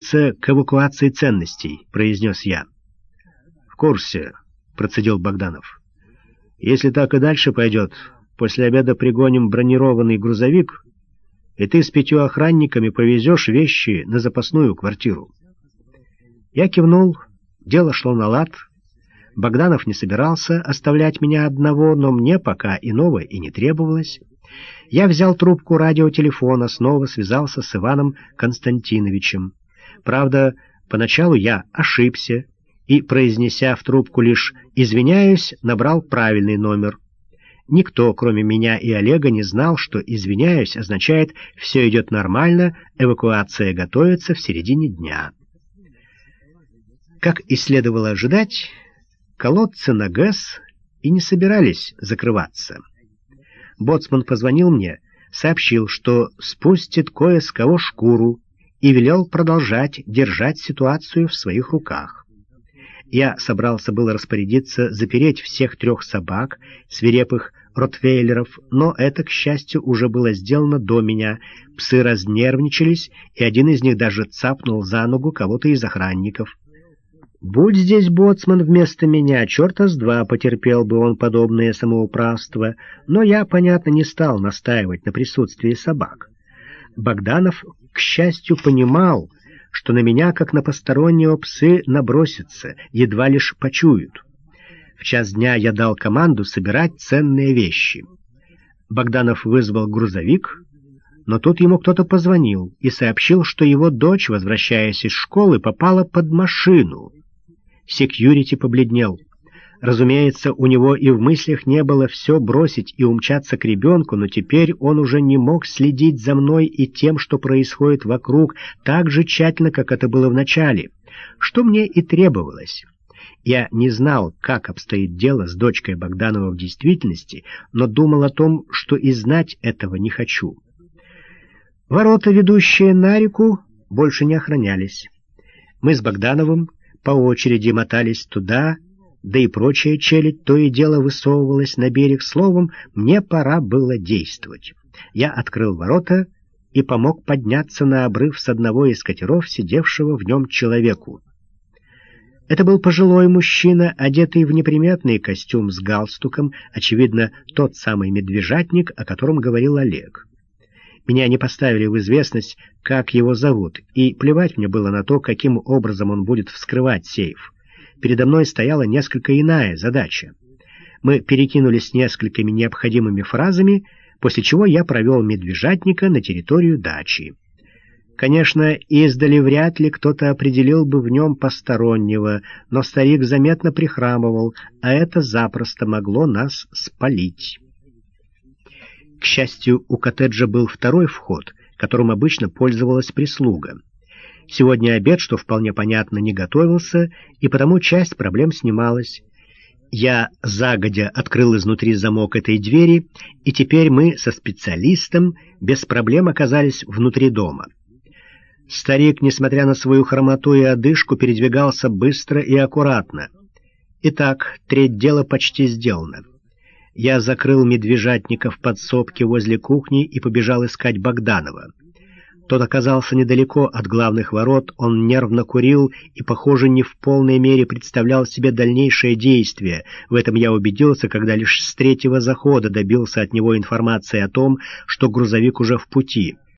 к эвакуации ценностей», — произнес я. «В курсе», — процедил Богданов. «Если так и дальше пойдет, после обеда пригоним бронированный грузовик, и ты с пятью охранниками повезешь вещи на запасную квартиру». Я кивнул, дело шло на лад. Богданов не собирался оставлять меня одного, но мне пока иного и не требовалось. Я взял трубку радиотелефона, снова связался с Иваном Константиновичем. Правда, поначалу я ошибся и, произнеся в трубку лишь «извиняюсь», набрал правильный номер. Никто, кроме меня и Олега, не знал, что «извиняюсь» означает «все идет нормально, эвакуация готовится в середине дня». Как и следовало ожидать, колодцы на ГЭС и не собирались закрываться. Боцман позвонил мне, сообщил, что спустит кое с кого шкуру, и велел продолжать держать ситуацию в своих руках. Я собрался было распорядиться запереть всех трех собак, свирепых ротвейлеров, но это, к счастью, уже было сделано до меня. Псы разнервничались, и один из них даже цапнул за ногу кого-то из охранников. Будь здесь боцман вместо меня, черта с два потерпел бы он подобное самоуправство, но я, понятно, не стал настаивать на присутствии собак. Богданов, к счастью, понимал, что на меня, как на постороннего, псы набросятся, едва лишь почуют. В час дня я дал команду собирать ценные вещи. Богданов вызвал грузовик, но тут ему кто-то позвонил и сообщил, что его дочь, возвращаясь из школы, попала под машину. Секьюрити побледнел. Разумеется, у него и в мыслях не было все бросить и умчаться к ребенку, но теперь он уже не мог следить за мной и тем, что происходит вокруг, так же тщательно, как это было в начале, что мне и требовалось. Я не знал, как обстоит дело с дочкой Богданова в действительности, но думал о том, что и знать этого не хочу. Ворота, ведущие на реку, больше не охранялись. Мы с Богдановым по очереди мотались туда, да и прочая челядь то и дело высовывалась на берег. Словом, мне пора было действовать. Я открыл ворота и помог подняться на обрыв с одного из катеров, сидевшего в нем человеку. Это был пожилой мужчина, одетый в неприметный костюм с галстуком, очевидно, тот самый медвежатник, о котором говорил Олег. Меня не поставили в известность, как его зовут, и плевать мне было на то, каким образом он будет вскрывать сейф. Передо мной стояла несколько иная задача. Мы перекинулись несколькими необходимыми фразами, после чего я провел медвежатника на территорию дачи. Конечно, издали вряд ли кто-то определил бы в нем постороннего, но старик заметно прихрамывал, а это запросто могло нас спалить. К счастью, у коттеджа был второй вход, которым обычно пользовалась прислуга. Сегодня обед, что вполне понятно, не готовился, и потому часть проблем снималась. Я загодя открыл изнутри замок этой двери, и теперь мы со специалистом без проблем оказались внутри дома. Старик, несмотря на свою хромоту и одышку, передвигался быстро и аккуратно. Итак, треть дела почти сделана. Я закрыл медвежатника в подсобке возле кухни и побежал искать Богданова. Тот оказался недалеко от главных ворот, он нервно курил и, похоже, не в полной мере представлял себе дальнейшее действие. В этом я убедился, когда лишь с третьего захода добился от него информации о том, что грузовик уже в пути.